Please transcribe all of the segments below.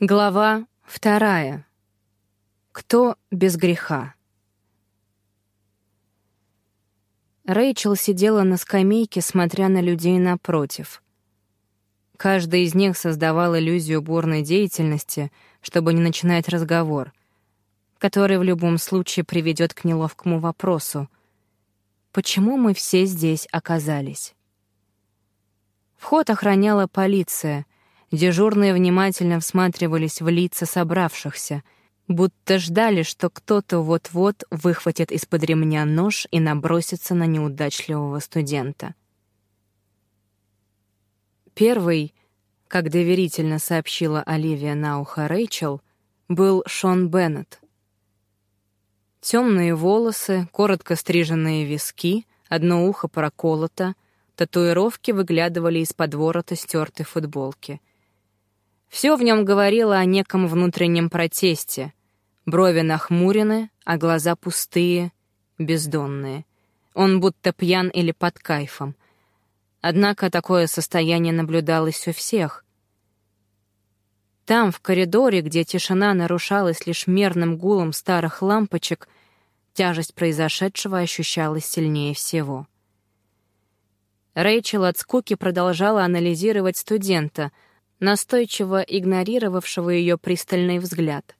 Глава вторая. Кто без греха? Рэйчел сидела на скамейке, смотря на людей напротив. Каждый из них создавал иллюзию бурной деятельности, чтобы не начинать разговор, который в любом случае приведет к неловкому вопросу. Почему мы все здесь оказались? Вход охраняла полиция — Дежурные внимательно всматривались в лица собравшихся, будто ждали, что кто-то вот-вот выхватит из-под ремня нож и набросится на неудачливого студента. Первый, как доверительно сообщила Оливия на ухо Рэйчел, был Шон Беннет. Темные волосы, коротко стриженные виски, одно ухо проколото, татуировки выглядывали из-под ворота стертой футболки — все в нем говорило о неком внутреннем протесте. Брови нахмурены, а глаза пустые, бездонные. Он будто пьян или под кайфом. Однако такое состояние наблюдалось у всех. Там, в коридоре, где тишина нарушалась лишь мерным гулом старых лампочек, тяжесть произошедшего ощущалась сильнее всего. Рэйчел от скуки продолжала анализировать студента — настойчиво игнорировавшего ее пристальный взгляд.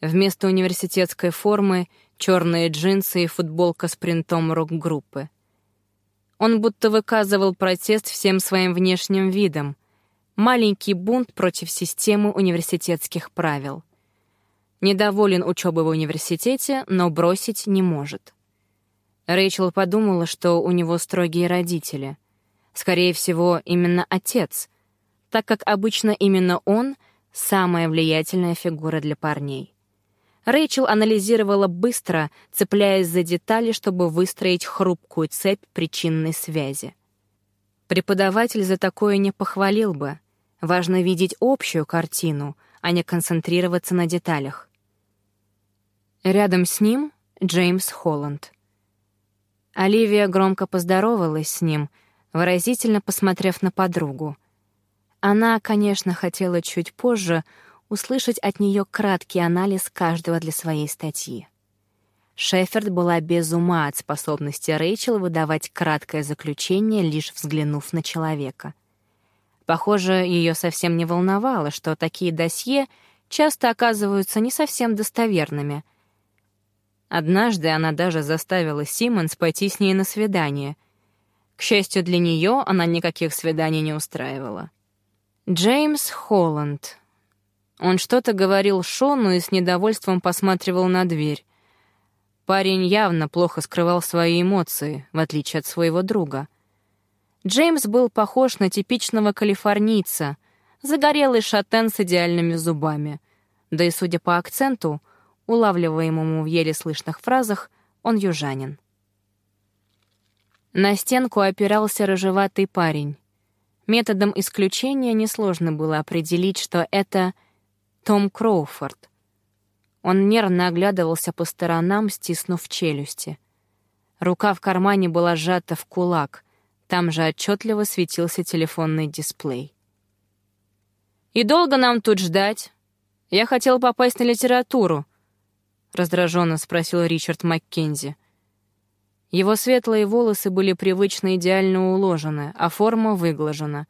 Вместо университетской формы — черные джинсы и футболка с принтом рок-группы. Он будто выказывал протест всем своим внешним видом, маленький бунт против системы университетских правил. Недоволен учебой в университете, но бросить не может. Рэйчел подумала, что у него строгие родители. Скорее всего, именно отец — так как обычно именно он — самая влиятельная фигура для парней. Рэйчел анализировала быстро, цепляясь за детали, чтобы выстроить хрупкую цепь причинной связи. Преподаватель за такое не похвалил бы. Важно видеть общую картину, а не концентрироваться на деталях. Рядом с ним — Джеймс Холланд. Оливия громко поздоровалась с ним, выразительно посмотрев на подругу — она, конечно, хотела чуть позже услышать от нее краткий анализ каждого для своей статьи. Шеферд была без ума от способности Рэйчел выдавать краткое заключение, лишь взглянув на человека. Похоже, ее совсем не волновало, что такие досье часто оказываются не совсем достоверными. Однажды она даже заставила Симмонс пойти с ней на свидание. К счастью для нее, она никаких свиданий не устраивала. Джеймс Холланд. Он что-то говорил Шону и с недовольством посматривал на дверь. Парень явно плохо скрывал свои эмоции, в отличие от своего друга. Джеймс был похож на типичного калифорнийца, загорелый шатен с идеальными зубами. Да и, судя по акценту, улавливаемому в еле слышных фразах, он южанин. На стенку опирался рыжеватый парень. Методом исключения несложно было определить, что это Том Кроуфорд. Он нервно оглядывался по сторонам, стиснув челюсти. Рука в кармане была сжата в кулак, там же отчетливо светился телефонный дисплей. «И долго нам тут ждать? Я хотел попасть на литературу», — раздраженно спросил Ричард Маккензи. Его светлые волосы были привычно идеально уложены, а форма выглажена.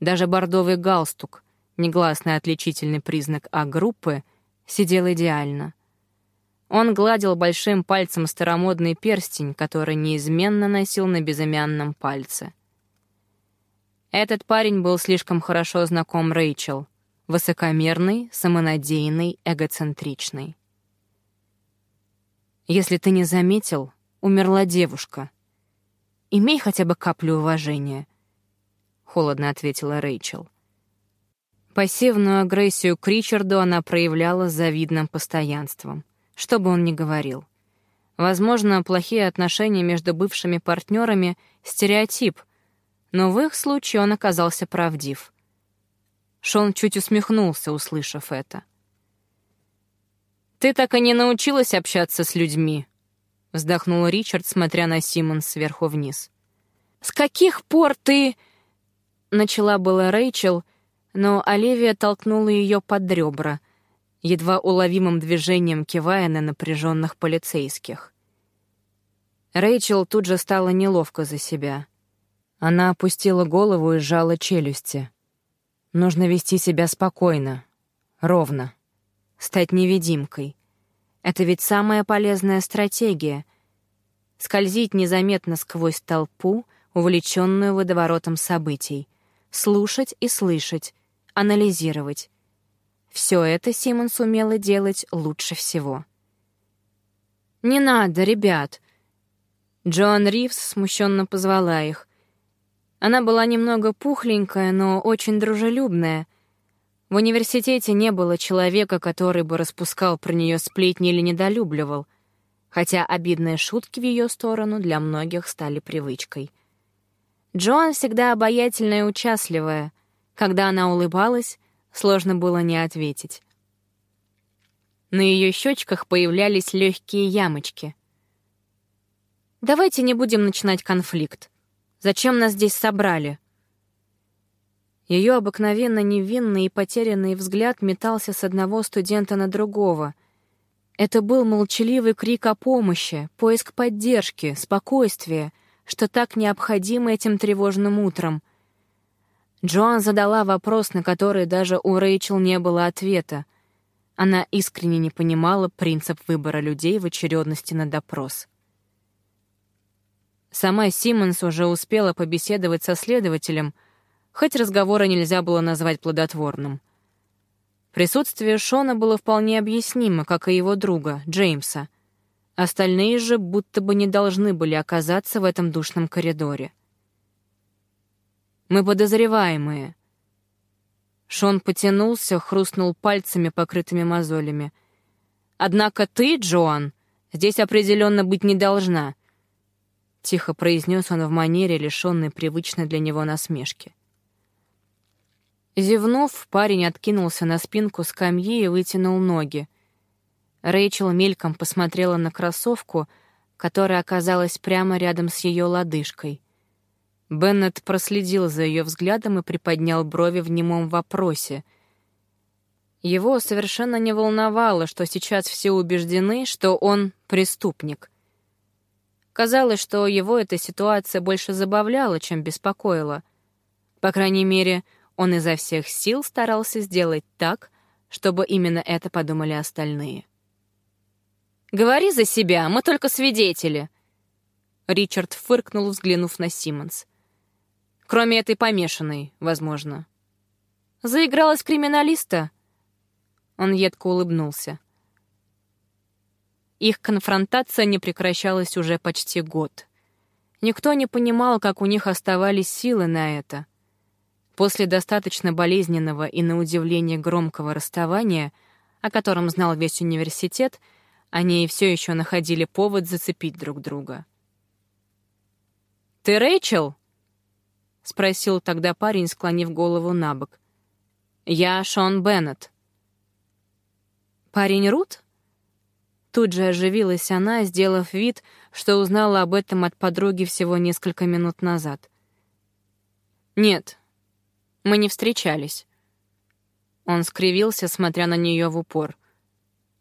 Даже бордовый галстук, негласный отличительный признак А-группы, сидел идеально. Он гладил большим пальцем старомодный перстень, который неизменно носил на безымянном пальце. Этот парень был слишком хорошо знаком Рэйчел. Высокомерный, самонадеянный, эгоцентричный. «Если ты не заметил, умерла девушка. Имей хотя бы каплю уважения», — холодно ответила Рэйчел. Пассивную агрессию к Ричарду она проявляла завидным постоянством, что бы он ни говорил. Возможно, плохие отношения между бывшими партнерами — стереотип, но в их случае он оказался правдив. Шон чуть усмехнулся, услышав это. «Ты так и не научилась общаться с людьми», — вздохнул Ричард, смотря на Симон сверху вниз. «С каких пор ты...» — начала была Рэйчел, но Оливия толкнула ее под ребра, едва уловимым движением кивая на напряженных полицейских. Рэйчел тут же стало неловко за себя. Она опустила голову и сжала челюсти. Нужно вести себя спокойно, ровно, стать невидимкой. Это ведь самая полезная стратегия — скользить незаметно сквозь толпу, увлеченную водоворотом событий, слушать и слышать, анализировать. Все это Симмонс умела делать лучше всего. «Не надо, ребят!» Джоан Ривз смущенно позвала их. Она была немного пухленькая, но очень дружелюбная. В университете не было человека, который бы распускал про нее сплетни или недолюбливал, хотя обидные шутки в ее сторону для многих стали привычкой. Джоан всегда обаятельная и участливая. Когда она улыбалась, сложно было не ответить. На ее щечках появлялись легкие ямочки. «Давайте не будем начинать конфликт. Зачем нас здесь собрали?» Ее обыкновенно невинный и потерянный взгляд метался с одного студента на другого. Это был молчаливый крик о помощи, поиск поддержки, спокойствия, что так необходимо этим тревожным утром. Джоан задала вопрос, на который даже у Рэйчел не было ответа. Она искренне не понимала принцип выбора людей в очередности на допрос. Сама Симмонс уже успела побеседовать со следователем, хоть разговора нельзя было назвать плодотворным. Присутствие Шона было вполне объяснимо, как и его друга, Джеймса. Остальные же будто бы не должны были оказаться в этом душном коридоре. «Мы подозреваемые». Шон потянулся, хрустнул пальцами, покрытыми мозолями. «Однако ты, Джоан, здесь определенно быть не должна. — тихо произнес он в манере, лишенной привычной для него насмешки. Зевнув, парень откинулся на спинку скамьи и вытянул ноги. Рэйчел мельком посмотрела на кроссовку, которая оказалась прямо рядом с ее лодыжкой. Беннет проследил за ее взглядом и приподнял брови в немом вопросе. Его совершенно не волновало, что сейчас все убеждены, что он преступник — Казалось, что его эта ситуация больше забавляла, чем беспокоила. По крайней мере, он изо всех сил старался сделать так, чтобы именно это подумали остальные. «Говори за себя, мы только свидетели!» Ричард фыркнул, взглянув на Симмонс. «Кроме этой помешанной, возможно». «Заигралась криминалиста?» Он едко улыбнулся. Их конфронтация не прекращалась уже почти год. Никто не понимал, как у них оставались силы на это. После достаточно болезненного и, на удивление, громкого расставания, о котором знал весь университет, они все еще находили повод зацепить друг друга. «Ты Рэйчел?» — спросил тогда парень, склонив голову на бок. «Я Шон Беннет». «Парень Рут?» Тут же оживилась она, сделав вид, что узнала об этом от подруги всего несколько минут назад. «Нет, мы не встречались». Он скривился, смотря на нее в упор.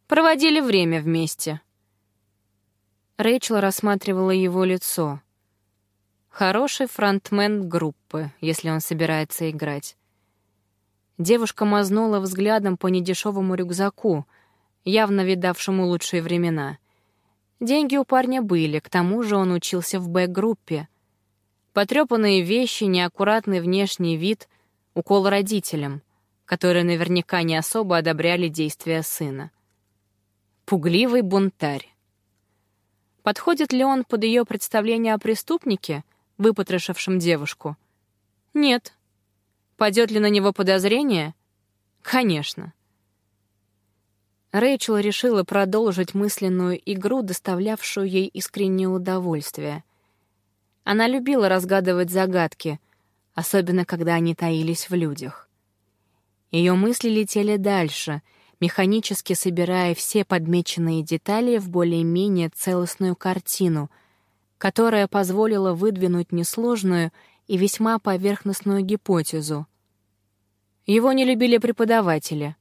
«Проводили время вместе». Рэйчел рассматривала его лицо. Хороший фронтмен группы, если он собирается играть. Девушка мазнула взглядом по недешевому рюкзаку — явно видавшему лучшие времена. Деньги у парня были, к тому же он учился в Б-группе. Потрепанные вещи, неаккуратный внешний вид, укол родителям, которые наверняка не особо одобряли действия сына. Пугливый бунтарь. Подходит ли он под ее представление о преступнике, выпотрошившем девушку? Нет. Падет ли на него подозрение? Конечно. Рэйчел решила продолжить мысленную игру, доставлявшую ей искреннее удовольствие. Она любила разгадывать загадки, особенно когда они таились в людях. Ее мысли летели дальше, механически собирая все подмеченные детали в более-менее целостную картину, которая позволила выдвинуть несложную и весьма поверхностную гипотезу. Его не любили преподаватели.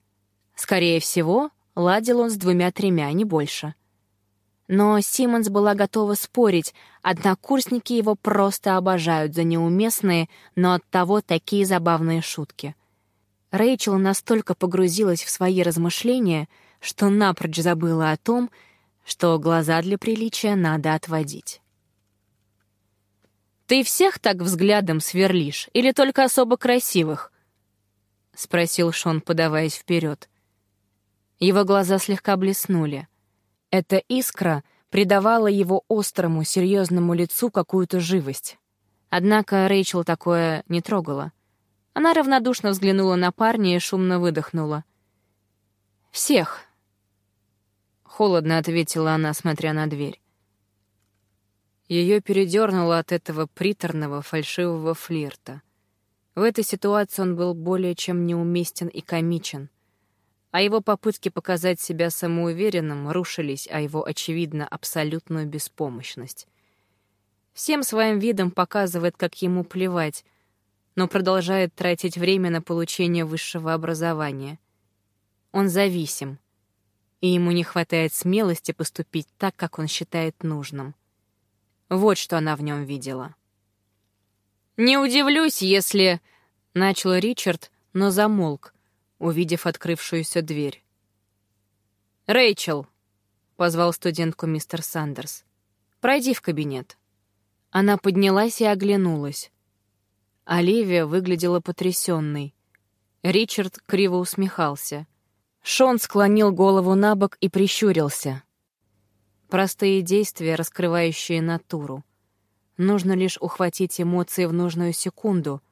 Скорее всего, ладил он с двумя-тремя, не больше. Но Симмонс была готова спорить, однокурсники его просто обожают за неуместные, но оттого такие забавные шутки. Рэйчел настолько погрузилась в свои размышления, что напрочь забыла о том, что глаза для приличия надо отводить. «Ты всех так взглядом сверлишь или только особо красивых?» — спросил Шон, подаваясь вперед. Его глаза слегка блеснули. Эта искра придавала его острому, серьезному лицу какую-то живость. Однако Рэйчел такое не трогала. Она равнодушно взглянула на парня и шумно выдохнула. «Всех», — холодно ответила она, смотря на дверь. Ее передернуло от этого приторного, фальшивого флирта. В этой ситуации он был более чем неуместен и комичен, а его попытки показать себя самоуверенным рушились о его, очевидно, абсолютную беспомощность. Всем своим видом показывает, как ему плевать, но продолжает тратить время на получение высшего образования. Он зависим, и ему не хватает смелости поступить так, как он считает нужным. Вот что она в нем видела. «Не удивлюсь, если...» — начал Ричард, но замолк, увидев открывшуюся дверь. «Рэйчел!» — позвал студентку мистер Сандерс. «Пройди в кабинет». Она поднялась и оглянулась. Оливия выглядела потрясенной. Ричард криво усмехался. Шон склонил голову на бок и прищурился. Простые действия, раскрывающие натуру. Нужно лишь ухватить эмоции в нужную секунду,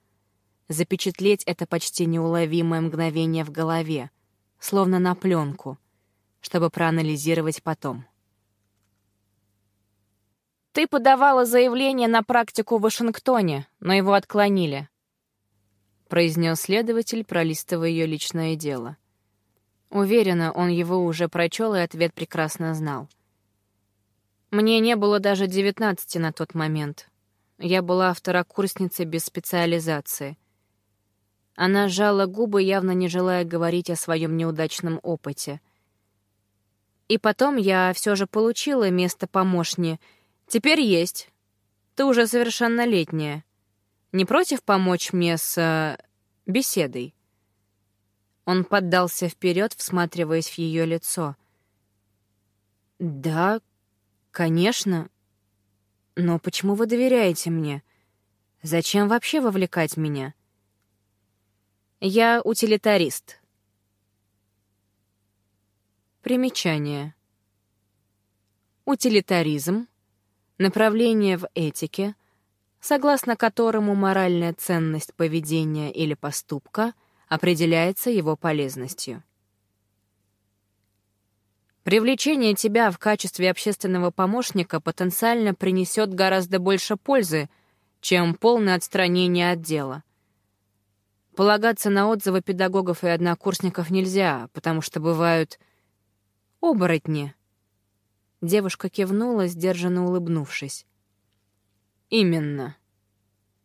запечатлеть это почти неуловимое мгновение в голове, словно на пленку, чтобы проанализировать потом. «Ты подавала заявление на практику в Вашингтоне, но его отклонили», — произнес следователь, пролистывая ее личное дело. Уверена, он его уже прочел и ответ прекрасно знал. Мне не было даже девятнадцати на тот момент. Я была второкурсницей без специализации. Она сжала губы, явно не желая говорить о своем неудачном опыте. И потом я все же получила место помощни. Теперь есть. Ты уже совершеннолетняя. Не против помочь мне с... Э, беседой?» Он поддался вперед, всматриваясь в ее лицо. «Да, «Конечно. Но почему вы доверяете мне? Зачем вообще вовлекать меня?» «Я утилитарист». Примечание. Утилитаризм — направление в этике, согласно которому моральная ценность поведения или поступка определяется его полезностью. Привлечение тебя в качестве общественного помощника потенциально принесет гораздо больше пользы, чем полное отстранение от дела. Полагаться на отзывы педагогов и однокурсников нельзя, потому что бывают оборотни. Девушка кивнула, сдержанно улыбнувшись. Именно.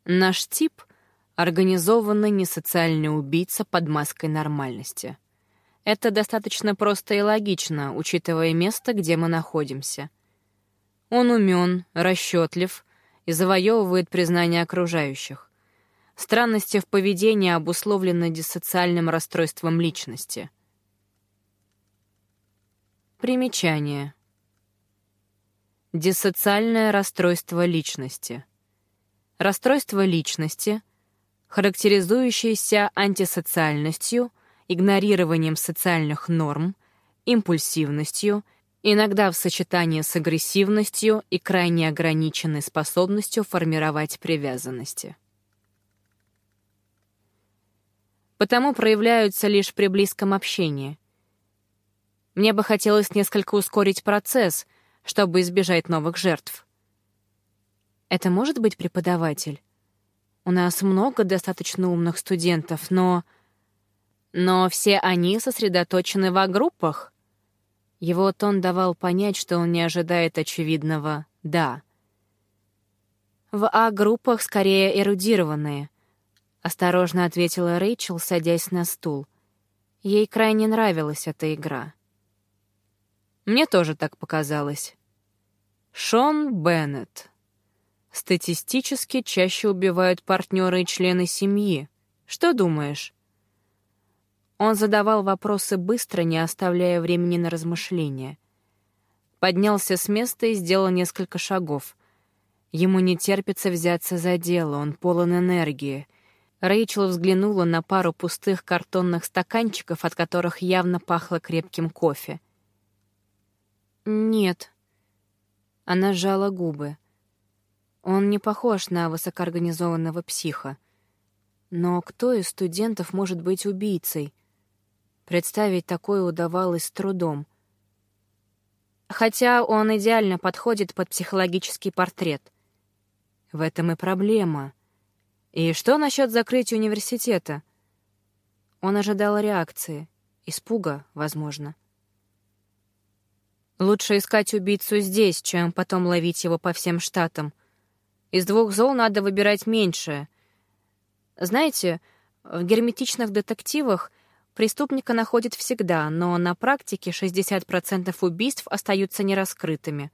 Наш тип — организованный несоциальный убийца под маской нормальности — это достаточно просто и логично, учитывая место, где мы находимся. Он умен, расчетлив и завоевывает признание окружающих. Странности в поведении обусловлены диссоциальным расстройством личности. Примечание. Диссоциальное расстройство личности. Расстройство личности, характеризующееся антисоциальностью — игнорированием социальных норм, импульсивностью, иногда в сочетании с агрессивностью и крайне ограниченной способностью формировать привязанности. Потому проявляются лишь при близком общении. Мне бы хотелось несколько ускорить процесс, чтобы избежать новых жертв. Это может быть преподаватель? У нас много достаточно умных студентов, но... Но все они сосредоточены в группах. Его тон давал понять, что он не ожидает очевидного «да». В А-группах скорее эрудированные, — осторожно ответила Рэйчел, садясь на стул. Ей крайне нравилась эта игра. Мне тоже так показалось. Шон Беннет. Статистически чаще убивают партнеры и члены семьи. Что думаешь? Он задавал вопросы быстро, не оставляя времени на размышления. Поднялся с места и сделал несколько шагов. Ему не терпится взяться за дело, он полон энергии. Рэйчел взглянула на пару пустых картонных стаканчиков, от которых явно пахло крепким кофе. «Нет». Она сжала губы. Он не похож на высокоорганизованного психа. Но кто из студентов может быть убийцей? Представить такое удавалось с трудом. Хотя он идеально подходит под психологический портрет. В этом и проблема. И что насчет закрытия университета? Он ожидал реакции. Испуга, возможно. Лучше искать убийцу здесь, чем потом ловить его по всем штатам. Из двух зол надо выбирать меньшее. Знаете, в герметичных детективах Преступника находят всегда, но на практике 60% убийств остаются нераскрытыми.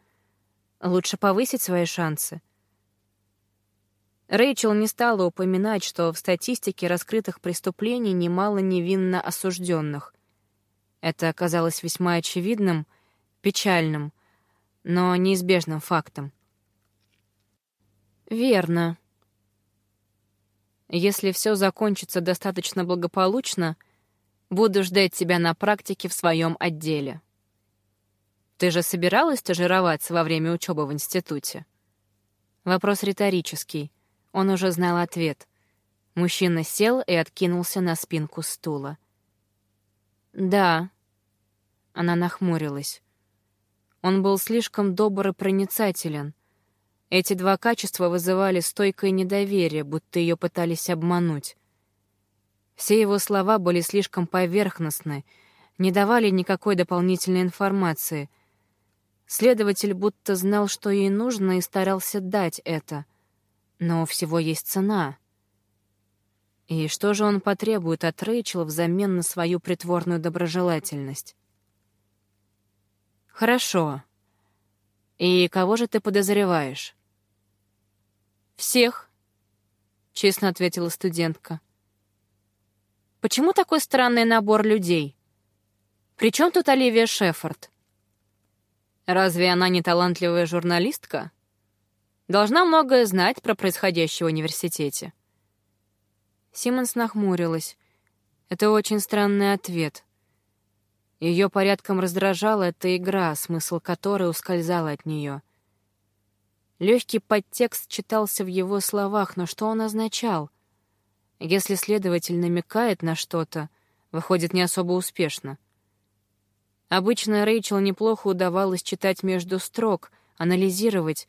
Лучше повысить свои шансы. Рэйчел не стала упоминать, что в статистике раскрытых преступлений немало невинно осужденных. Это оказалось весьма очевидным, печальным, но неизбежным фактом. Верно. Если все закончится достаточно благополучно — Буду ждать тебя на практике в своем отделе. Ты же собиралась стажироваться во время учебы в институте? Вопрос риторический. Он уже знал ответ. Мужчина сел и откинулся на спинку стула. «Да». Она нахмурилась. Он был слишком добр и проницателен. Эти два качества вызывали стойкое недоверие, будто ее пытались обмануть. Все его слова были слишком поверхностны, не давали никакой дополнительной информации. Следователь будто знал, что ей нужно, и старался дать это. Но всего есть цена. И что же он потребует от Рэйчел взамен на свою притворную доброжелательность? «Хорошо. И кого же ты подозреваешь?» «Всех», — честно ответила студентка. Почему такой странный набор людей? Причем тут Оливия Шеффорд? Разве она не талантливая журналистка? Должна многое знать про происходящее в университете. Симмонс нахмурилась. Это очень странный ответ. Ее порядком раздражала эта игра, смысл которой ускользал от нее. Легкий подтекст читался в его словах, но что он означал? Если следователь намекает на что-то, выходит не особо успешно. Обычно Рэйчел неплохо удавалось читать между строк, анализировать,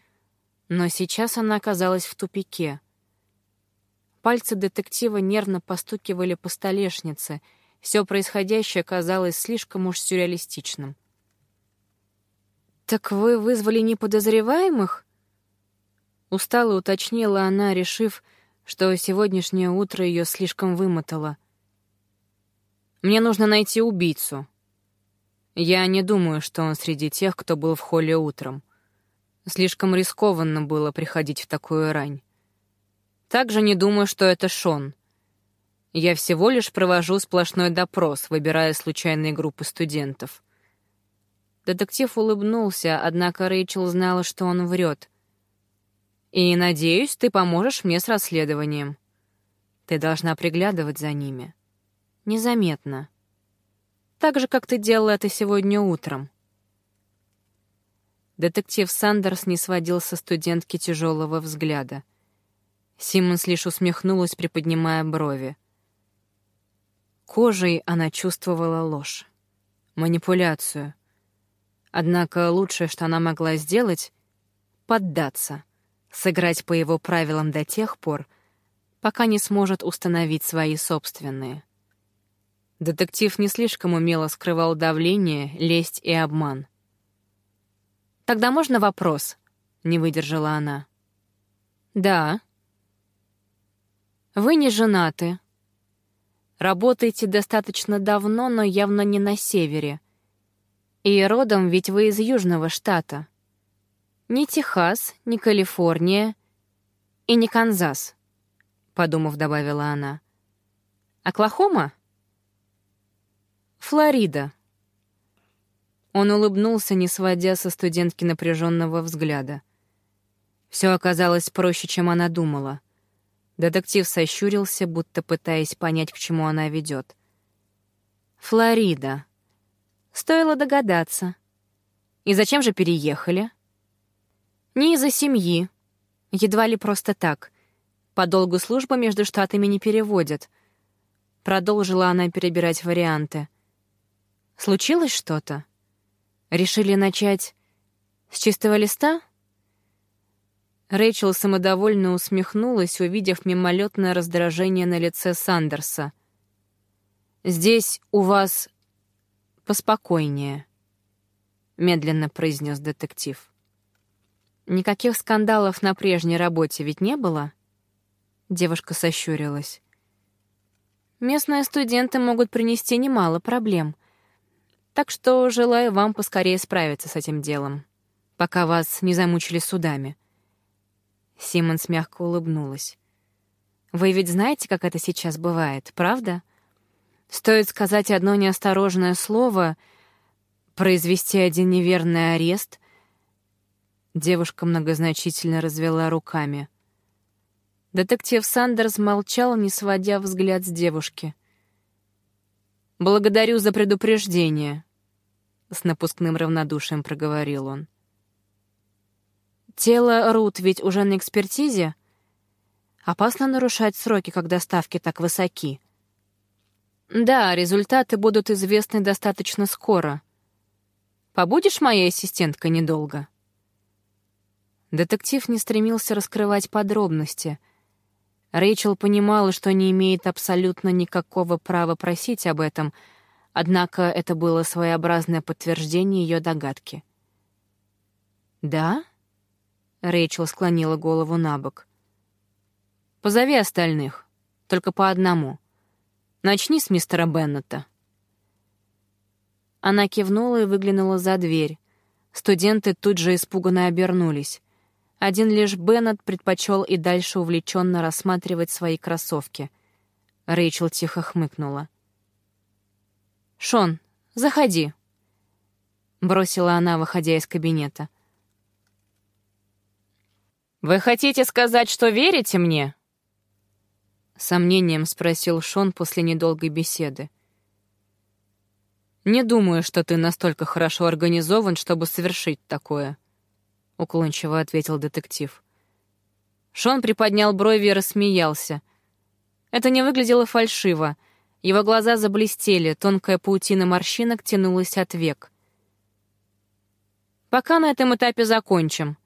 но сейчас она оказалась в тупике. Пальцы детектива нервно постукивали по столешнице, все происходящее казалось слишком уж сюрреалистичным. «Так вы вызвали неподозреваемых?» Устало уточнила она, решив, что сегодняшнее утро ее слишком вымотало. Мне нужно найти убийцу. Я не думаю, что он среди тех, кто был в холле утром. Слишком рискованно было приходить в такую рань. Также не думаю, что это Шон. Я всего лишь провожу сплошной допрос, выбирая случайные группы студентов. Детектив улыбнулся, однако Рэйчел знала, что он врет — и, надеюсь, ты поможешь мне с расследованием. Ты должна приглядывать за ними. Незаметно. Так же, как ты делала это сегодня утром. Детектив Сандерс не сводил со студентки тяжелого взгляда. Симмонс лишь усмехнулась, приподнимая брови. Кожей она чувствовала ложь, манипуляцию. Однако лучшее, что она могла сделать — поддаться — сыграть по его правилам до тех пор, пока не сможет установить свои собственные. Детектив не слишком умело скрывал давление, лесть и обман. «Тогда можно вопрос?» — не выдержала она. «Да». Вы не женаты. Работаете достаточно давно, но явно не на севере. И родом ведь вы из Южного штата. Ни Техас, ни Калифорния и не Канзас, подумав, добавила она. Оклахома? Флорида. Он улыбнулся, не сводя со студентки напряженного взгляда. Все оказалось проще, чем она думала. Детектив сощурился, будто пытаясь понять, к чему она ведет. «Флорида. Стоило догадаться. И зачем же переехали?» «Не из-за семьи. Едва ли просто так. По долгу службы между штатами не переводят». Продолжила она перебирать варианты. «Случилось что-то? Решили начать с чистого листа?» Рэйчел самодовольно усмехнулась, увидев мимолетное раздражение на лице Сандерса. «Здесь у вас поспокойнее», — медленно произнес детектив. «Никаких скандалов на прежней работе ведь не было?» Девушка сощурилась. «Местные студенты могут принести немало проблем, так что желаю вам поскорее справиться с этим делом, пока вас не замучили судами». Симмонс мягко улыбнулась. «Вы ведь знаете, как это сейчас бывает, правда? Стоит сказать одно неосторожное слово, произвести один неверный арест». Девушка многозначительно развела руками. Детектив Сандерс молчал, не сводя взгляд с девушки. «Благодарю за предупреждение», — с напускным равнодушием проговорил он. Тело Рут ведь уже на экспертизе. Опасно нарушать сроки, когда ставки так высоки. Да, результаты будут известны достаточно скоро. Побудешь моей ассистенткой недолго? Детектив не стремился раскрывать подробности. Рэйчел понимала, что не имеет абсолютно никакого права просить об этом, однако это было своеобразное подтверждение ее догадки. «Да?» Рэйчел склонила голову на бок. «Позови остальных, только по одному. Начни с мистера Беннета». Она кивнула и выглянула за дверь. Студенты тут же испуганно обернулись. Один лишь Беннет предпочел и дальше увлеченно рассматривать свои кроссовки. Рэйчел тихо хмыкнула. «Шон, заходи», — бросила она, выходя из кабинета. «Вы хотите сказать, что верите мне?» Сомнением спросил Шон после недолгой беседы. «Не думаю, что ты настолько хорошо организован, чтобы совершить такое», — уклончиво ответил детектив. Шон приподнял брови и рассмеялся. Это не выглядело фальшиво. Его глаза заблестели, тонкая паутина морщинок тянулась от век. «Пока на этом этапе закончим»,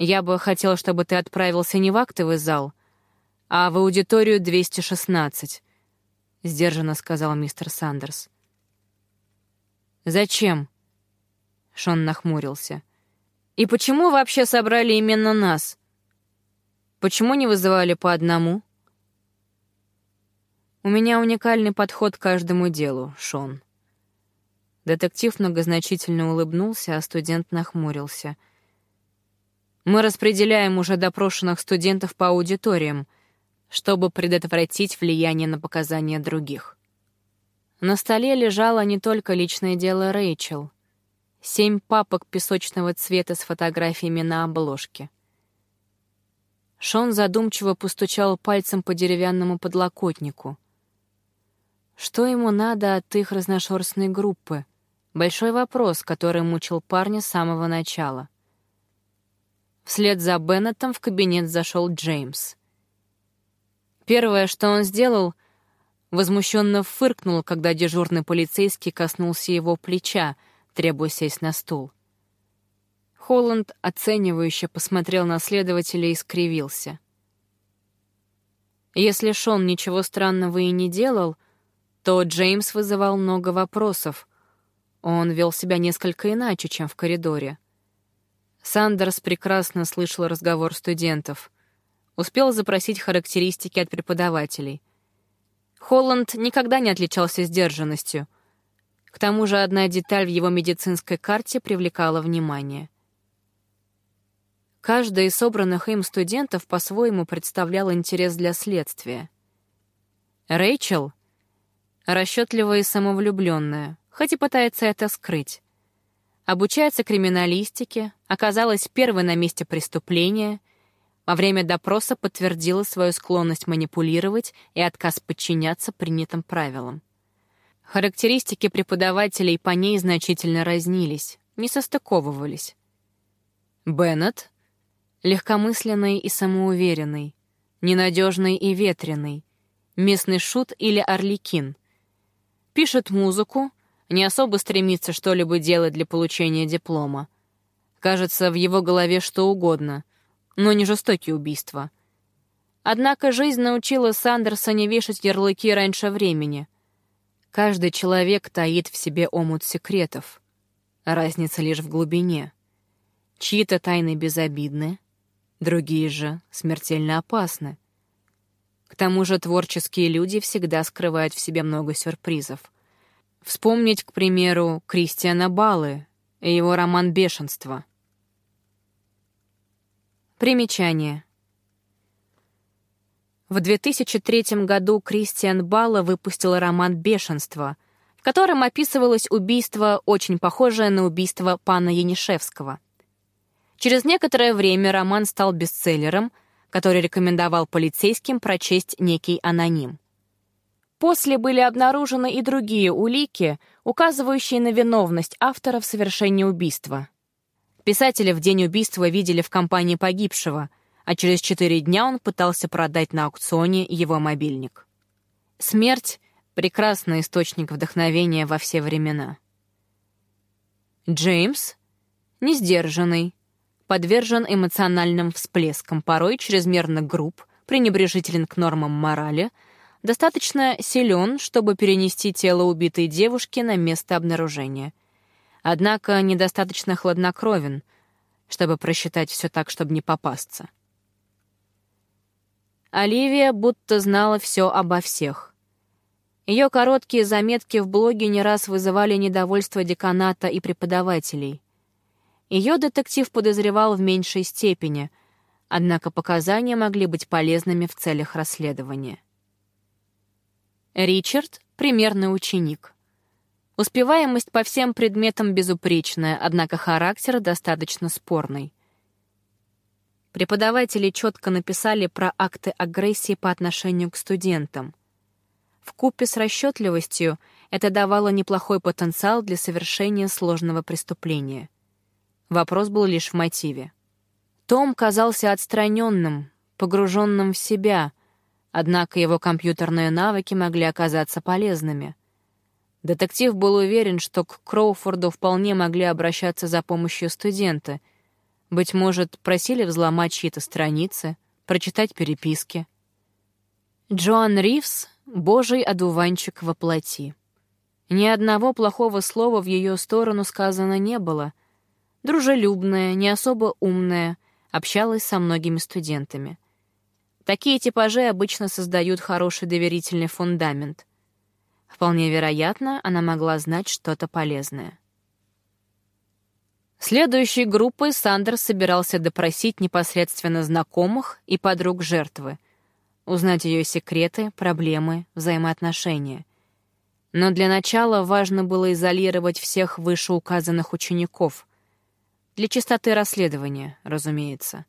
я бы хотел, чтобы ты отправился не в актовый зал, а в аудиторию 216», — сдержанно сказал мистер Сандерс. «Зачем?» — Шон нахмурился. «И почему вообще собрали именно нас? Почему не вызывали по одному?» «У меня уникальный подход к каждому делу, Шон». Детектив многозначительно улыбнулся, а студент нахмурился — мы распределяем уже допрошенных студентов по аудиториям, чтобы предотвратить влияние на показания других. На столе лежало не только личное дело Рэйчел. Семь папок песочного цвета с фотографиями на обложке. Шон задумчиво постучал пальцем по деревянному подлокотнику. Что ему надо от их разношерстной группы? Большой вопрос, который мучил парня с самого начала — Вслед за Беннетом в кабинет зашел Джеймс. Первое, что он сделал, возмущенно фыркнул, когда дежурный полицейский коснулся его плеча, требуя сесть на стул. Холланд оценивающе посмотрел на следователя и скривился. Если Шон ничего странного и не делал, то Джеймс вызывал много вопросов. Он вел себя несколько иначе, чем в коридоре. Сандерс прекрасно слышал разговор студентов. успел запросить характеристики от преподавателей. Холланд никогда не отличался сдержанностью. К тому же одна деталь в его медицинской карте привлекала внимание. Каждый из собранных им студентов по-своему представлял интерес для следствия. Рэйчел — расчетливая и самовлюбленная, хоть и пытается это скрыть. Обучается криминалистике, оказалась первой на месте преступления, во время допроса подтвердила свою склонность манипулировать и отказ подчиняться принятым правилам. Характеристики преподавателей по ней значительно разнились, не состыковывались. Беннет — легкомысленный и самоуверенный, ненадежный и ветреный, местный шут или орликин. Пишет музыку, не особо стремится что-либо делать для получения диплома. Кажется, в его голове что угодно, но не жестокие убийства. Однако жизнь научила Сандерса не вешать ярлыки раньше времени. Каждый человек таит в себе омут секретов. Разница лишь в глубине. Чьи-то тайны безобидны, другие же смертельно опасны. К тому же творческие люди всегда скрывают в себе много сюрпризов — Вспомнить, к примеру, Кристиана Балы и его роман «Бешенство». Примечание. В 2003 году Кристиан Балла выпустил роман «Бешенство», в котором описывалось убийство, очень похожее на убийство пана Янишевского. Через некоторое время роман стал бестселлером, который рекомендовал полицейским прочесть некий аноним. После были обнаружены и другие улики, указывающие на виновность автора в совершении убийства. Писателя в день убийства видели в компании погибшего, а через четыре дня он пытался продать на аукционе его мобильник. Смерть — прекрасный источник вдохновения во все времена. Джеймс — несдержанный, подвержен эмоциональным всплескам, порой чрезмерно груб, пренебрежителен к нормам морали — достаточно силен, чтобы перенести тело убитой девушки на место обнаружения. Однако недостаточно хладнокровен, чтобы просчитать все так, чтобы не попасться. Оливия будто знала все обо всех. Ее короткие заметки в блоге не раз вызывали недовольство деканата и преподавателей. Ее детектив подозревал в меньшей степени, однако показания могли быть полезными в целях расследования. Ричард — примерный ученик. Успеваемость по всем предметам безупречная, однако характер достаточно спорный. Преподаватели четко написали про акты агрессии по отношению к студентам. В купе с расчетливостью это давало неплохой потенциал для совершения сложного преступления. Вопрос был лишь в мотиве. Том казался отстраненным, погруженным в себя, Однако его компьютерные навыки могли оказаться полезными. Детектив был уверен, что к Кроуфорду вполне могли обращаться за помощью студенты. Быть может, просили взломать чьи-то страницы, прочитать переписки. Джоан Ривз — божий одуванчик во плоти. Ни одного плохого слова в ее сторону сказано не было. Дружелюбная, не особо умная, общалась со многими студентами — Такие типажи обычно создают хороший доверительный фундамент. Вполне вероятно, она могла знать что-то полезное. Следующей группой Сандерс собирался допросить непосредственно знакомых и подруг жертвы, узнать ее секреты, проблемы, взаимоотношения. Но для начала важно было изолировать всех вышеуказанных учеников. Для чистоты расследования, разумеется.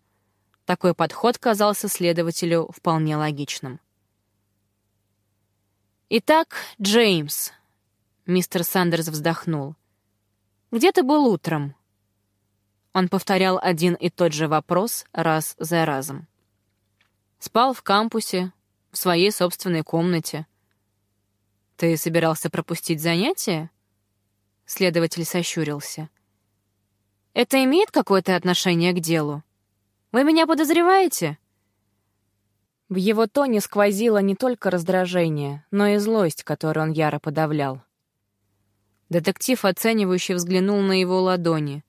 Такой подход казался следователю вполне логичным. «Итак, Джеймс», — мистер Сандерс вздохнул, — «где ты был утром?» Он повторял один и тот же вопрос раз за разом. «Спал в кампусе, в своей собственной комнате». «Ты собирался пропустить занятия?» Следователь сощурился. «Это имеет какое-то отношение к делу?» Вы меня подозреваете?» В его тоне сквозило не только раздражение, но и злость, которую он яро подавлял. Детектив оценивающе взглянул на его ладони,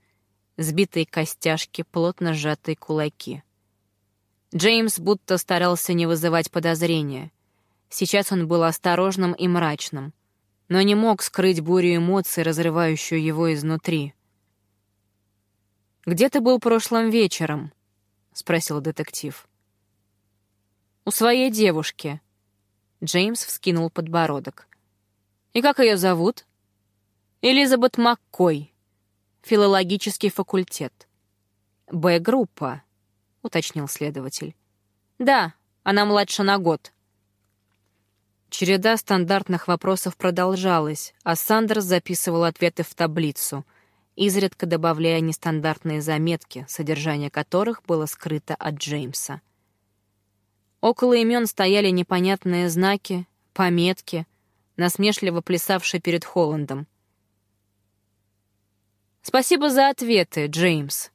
сбитые костяшки, плотно сжатые кулаки. Джеймс будто старался не вызывать подозрения. Сейчас он был осторожным и мрачным, но не мог скрыть бурю эмоций, разрывающую его изнутри. «Где ты был прошлым вечером?» — спросил детектив. «У своей девушки». Джеймс вскинул подбородок. «И как ее зовут?» «Элизабет Маккой. Филологический факультет». «Б-группа», — уточнил следователь. «Да, она младше на год». Череда стандартных вопросов продолжалась, а Сандерс записывал ответы в таблицу, изредка добавляя нестандартные заметки, содержание которых было скрыто от Джеймса. Около имен стояли непонятные знаки, пометки, насмешливо плясавшие перед Холландом. «Спасибо за ответы, Джеймс»,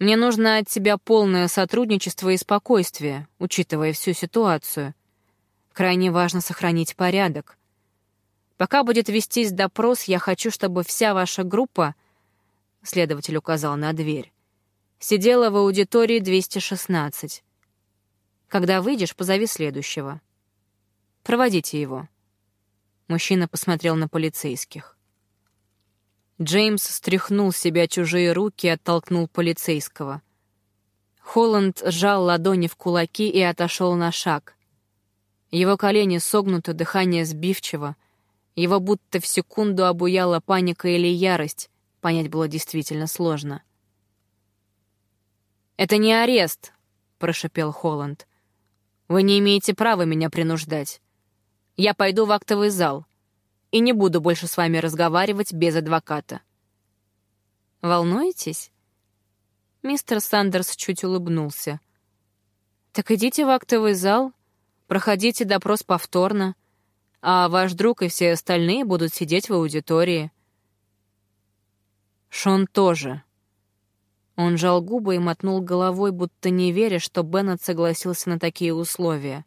мне нужно от тебя полное сотрудничество и спокойствие, учитывая всю ситуацию. Крайне важно сохранить порядок. Пока будет вестись допрос, я хочу, чтобы вся ваша группа, следователь указал на дверь, сидела в аудитории 216. Когда выйдешь, позови следующего. Проводите его. Мужчина посмотрел на полицейских. Джеймс стряхнул с себя чужие руки и оттолкнул полицейского. Холланд сжал ладони в кулаки и отошел на шаг. Его колени согнуты, дыхание сбивчиво. Его будто в секунду обуяла паника или ярость. Понять было действительно сложно. «Это не арест», — прошепел Холланд. «Вы не имеете права меня принуждать. Я пойду в актовый зал и не буду больше с вами разговаривать без адвоката». «Волнуетесь?» Мистер Сандерс чуть улыбнулся. «Так идите в актовый зал, проходите допрос повторно, а ваш друг и все остальные будут сидеть в аудитории». «Шон тоже». Он жал губы и мотнул головой, будто не веря, что Беннет согласился на такие условия.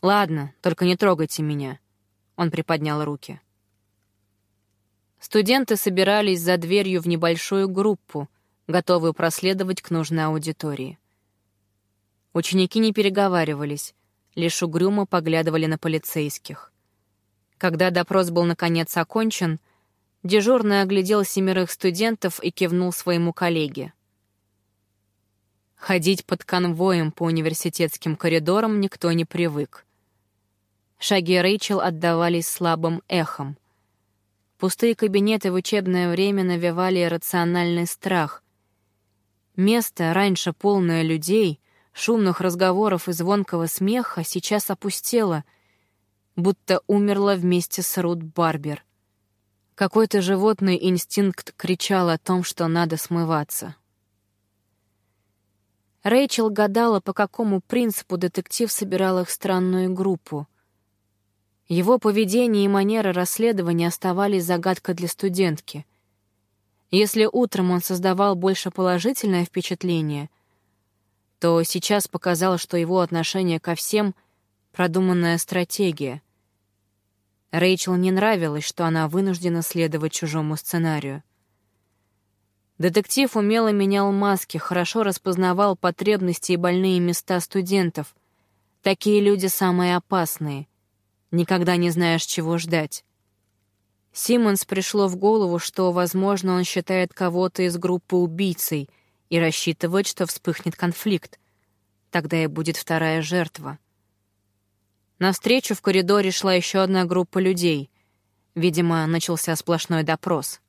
«Ладно, только не трогайте меня». Он приподнял руки. Студенты собирались за дверью в небольшую группу, готовую проследовать к нужной аудитории. Ученики не переговаривались, лишь угрюмо поглядывали на полицейских. Когда допрос был наконец окончен, дежурный оглядел семерых студентов и кивнул своему коллеге. Ходить под конвоем по университетским коридорам никто не привык. Шаги Рэйчел отдавались слабым эхом. Пустые кабинеты в учебное время навевали рациональный страх. Место, раньше полное людей, шумных разговоров и звонкого смеха, сейчас опустело, будто умерло вместе с Рут Барбер. Какой-то животный инстинкт кричал о том, что надо смываться. Рэйчел гадала, по какому принципу детектив собирал их странную группу. Его поведение и манера расследования оставались загадкой для студентки. Если утром он создавал больше положительное впечатление, то сейчас показал, что его отношение ко всем — продуманная стратегия. Рэйчел не нравилось, что она вынуждена следовать чужому сценарию. Детектив умело менял маски, хорошо распознавал потребности и больные места студентов. Такие люди самые опасные — Никогда не знаешь, чего ждать. Симмонс пришло в голову, что, возможно, он считает кого-то из группы убийцей и рассчитывает, что вспыхнет конфликт. Тогда и будет вторая жертва. Навстречу в коридоре шла еще одна группа людей. Видимо, начался сплошной допрос.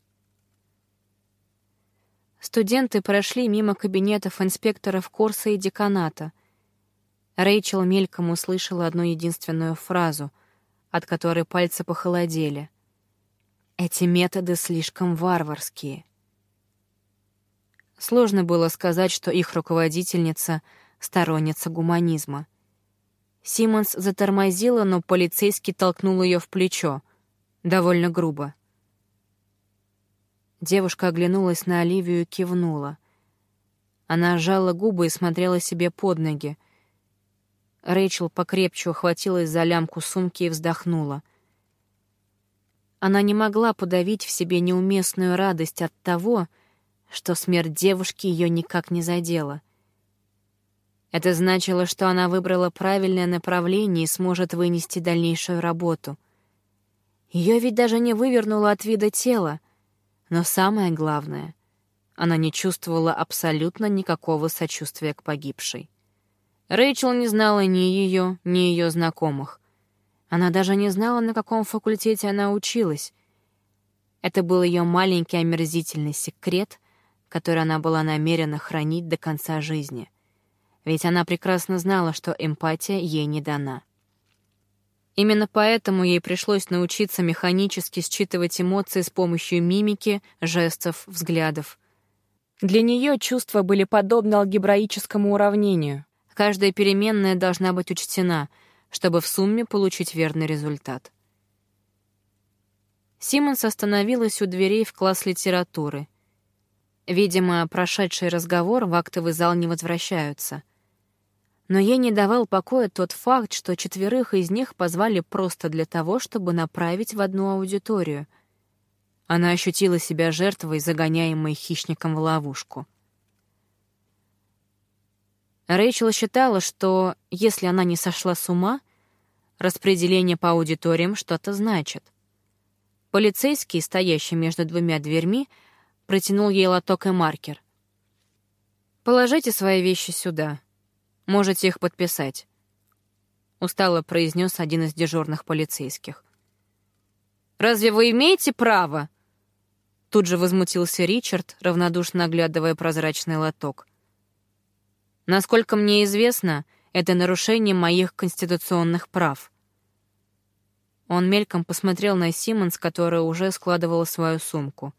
Студенты прошли мимо кабинетов инспекторов курса и деканата. Рэйчел мельком услышала одну единственную фразу — от которой пальцы похолодели. Эти методы слишком варварские. Сложно было сказать, что их руководительница — сторонница гуманизма. Симмонс затормозила, но полицейский толкнул ее в плечо. Довольно грубо. Девушка оглянулась на Оливию и кивнула. Она сжала губы и смотрела себе под ноги, Рэйчел покрепче ухватилась за лямку сумки и вздохнула. Она не могла подавить в себе неуместную радость от того, что смерть девушки ее никак не задела. Это значило, что она выбрала правильное направление и сможет вынести дальнейшую работу. Ее ведь даже не вывернуло от вида тела. Но самое главное, она не чувствовала абсолютно никакого сочувствия к погибшей. Рэйчел не знала ни ее, ни ее знакомых. Она даже не знала, на каком факультете она училась. Это был ее маленький омерзительный секрет, который она была намерена хранить до конца жизни. Ведь она прекрасно знала, что эмпатия ей не дана. Именно поэтому ей пришлось научиться механически считывать эмоции с помощью мимики, жестов, взглядов. Для нее чувства были подобны алгебраическому уравнению. Каждая переменная должна быть учтена, чтобы в сумме получить верный результат. Симмонс остановилась у дверей в класс литературы. Видимо, прошедший разговор в актовый зал не возвращаются. Но ей не давал покоя тот факт, что четверых из них позвали просто для того, чтобы направить в одну аудиторию. Она ощутила себя жертвой, загоняемой хищником в ловушку. Рэйчел считала, что если она не сошла с ума, распределение по аудиториям что-то значит. Полицейский, стоящий между двумя дверьми, протянул ей лоток и маркер. «Положите свои вещи сюда. Можете их подписать», — устало произнес один из дежурных полицейских. «Разве вы имеете право?» Тут же возмутился Ричард, равнодушно оглядывая прозрачный лоток — Насколько мне известно, это нарушение моих конституционных прав. Он мельком посмотрел на Симмонс, которая уже складывала свою сумку.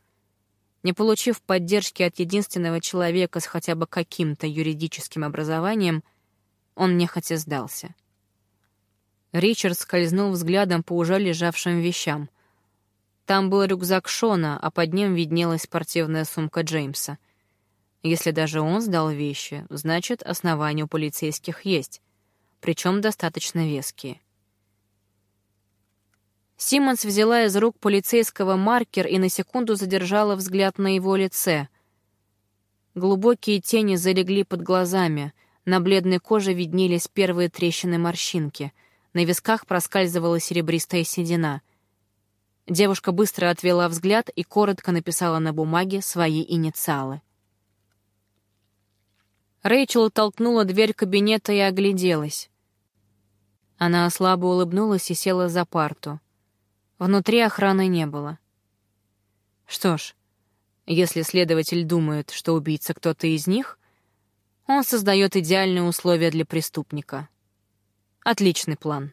Не получив поддержки от единственного человека с хотя бы каким-то юридическим образованием, он нехотя сдался. Ричард скользнул взглядом по уже лежавшим вещам. Там был рюкзак Шона, а под ним виднелась спортивная сумка Джеймса — если даже он сдал вещи, значит, основания у полицейских есть, причем достаточно веские. Симмонс взяла из рук полицейского маркер и на секунду задержала взгляд на его лице. Глубокие тени залегли под глазами, на бледной коже виднелись первые трещины-морщинки, на висках проскальзывала серебристая седина. Девушка быстро отвела взгляд и коротко написала на бумаге свои инициалы. Рэйчел толкнула дверь кабинета и огляделась. Она слабо улыбнулась и села за парту. Внутри охраны не было. Что ж, если следователь думает, что убийца кто-то из них, он создает идеальные условия для преступника. Отличный план.